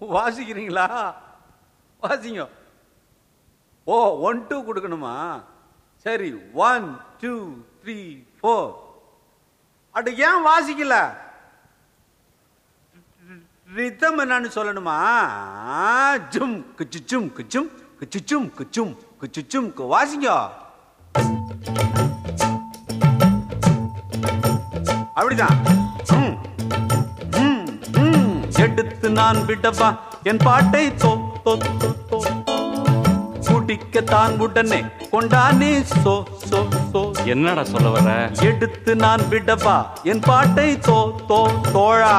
வாசிக்கிறீங்களா? வாசிங்க. ஓ one two கொடுக்கணுமா? சரி ஒன் டூ த்ரீ ஃபோர் அப்படி ஏன் வாசிக்கல? ரித்தம் என்னன்னு சொல்லணுமா? ஜும் குச்சுச்சும் குச்சும் குச்சுச்சும் குச்சும் குச்சுச்சும் வாசிங்க. அப்படிதான். நான் விடவா? என் பாட்டை தோ தோ தோ குடிக்கத்தான் உடனே கொண்டானே சோ சோ சோ. என்னடா சொல்ல வர எடுத்து நான் விடவா? என் பாட்டை தோ தோ தோழா.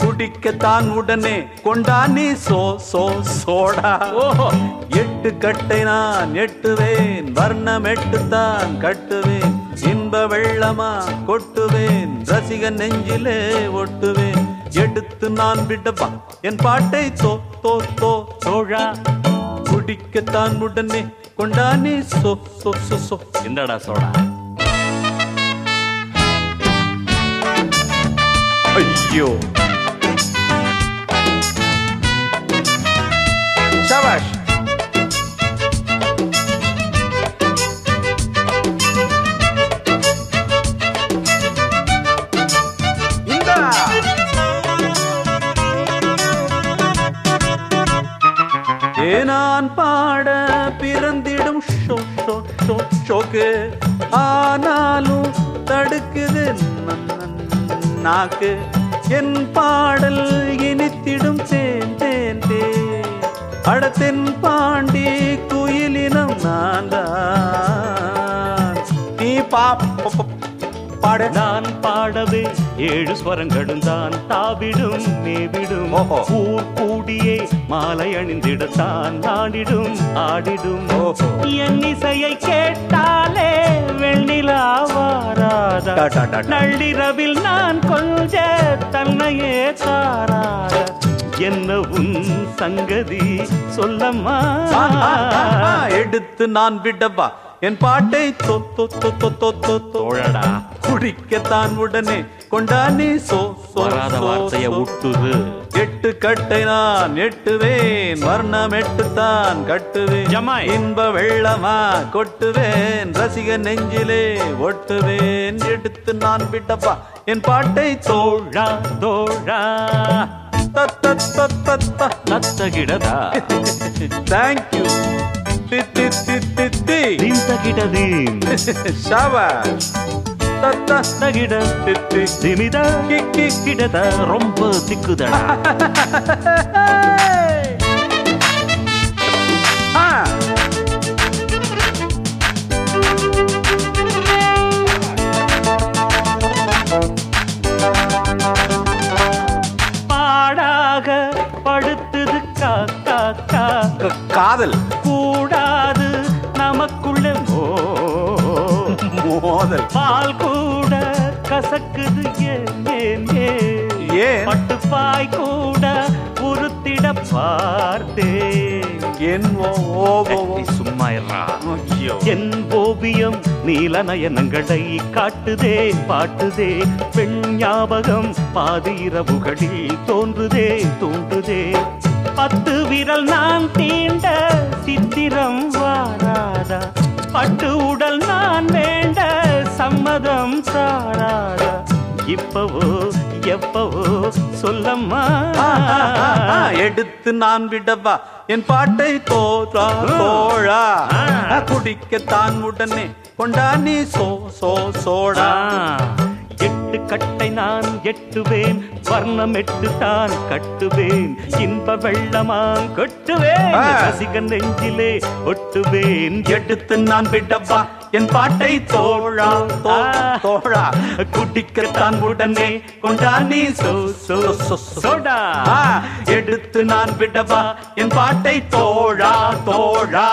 குடிக்கத்தான் உடனே கொண்டானே சோ சோ சோடா. ஓஹோ. எட்டு கட்டை நான் எட்டுவேன் வர்ணம் எட்டுத்தான் கட்டுவேன். இன்ப வெள்ளமா கொட்டுவேன் ரசிக நெஞ்சிலே ஒட்டுவேன். எடுத்து நான் விடவா? என் பாட்டை சோ தோ தோ சோழா குடிக்கத்தான் உடனே கொண்டானே சோ சோ சோ சோ. என்னடா சோழா ஐயோ. நான் பாட பிறந்திடும் ஷோக்கு. ஆனாலும் தடுக்குது நாக்கு. என் பாடல் இனித்திடும் தேன் தேன் தே அடத்தின் பாண்டி குயிலினம் நான் தான். நீ பா பாட. நான் பாடவே ஏழு ஸ்வரங்களும் தான் தாவிடும் மேவிடும். ஊர் கூடியே மாலை அணிந்திடத்தான் நாடிடும் ஆடிடும். என் இசையை கேட்டாலே வெண்ணிலா வாராத? நள்ளிரவில் நான் கொஞ்ச தன்னையே தாராத என்ன உன் சங்கதி? சொல்லம்மா. எடுத்து நான் விடவா? என் பாட்டை தொழடா. குடிக்கத்தான் உடனே கொண்டானே? சோ வராத வார்த்தைய. விட்டுது எட்டு கட்டை நான் எட்டுவேன் வர்ணம் எட்டுத்தான் கட்டுவேன். இன்ப வெள்ளமா கொட்டுவேன் ரசிக நெஞ்சிலே ஒட்டுவேன். எடுத்து நான் விட்டப்பா என் பாட்டை தோழ் தோழா. தத்தகிடதா? தேங்க்யூ தி தி தி தத்த நகிட திட்டு திமிதா கிடத ரொம்ப திக்குதடா. பாடாக படுத்தது காக்கா காதல். கூடா மோதல். பால் கூட கசக்குது ஏன் பட்டுப்பாய் கூட உருத்திட பார்த்தேன். என். சும்மா என் ஓவியம் நீல நயனங்களை காட்டுதே பாட்டுதே. பெண் ஞாபகம் பாதி இரவுகளில் தோன்றுதே தோன்றுதே பத்து விரல் நான் தீண்ட சித்திரம் வாராதா? பட்டு உடல் நான் சம்மதம் சாராதா இப்பவோ எப்பவோ சொல்லம்மா. எடுத்து நான் விடவா. என் பாட்டை தோற்றா தோழா. குடிக்கத்தான் உடனே கொண்டானே சோ சோ சோடா. எட்டு கட்டை நான் எட்டுவேன் வர்ணம் எட்டு தான் கட்டுவேன் இன்ப வெள்ளமாம் கொட்டுவேன். ரசிகன் நெஞ்சிலே ஒட்டுவேன். எடுத்து நான் விடவா என் பாட்டை தோழா. தோழா. குடிக்கத்தான் உடனே சோ சோ சோடா. எடுத்து நான் விடவா என் பாட்டை தோழா தோழா.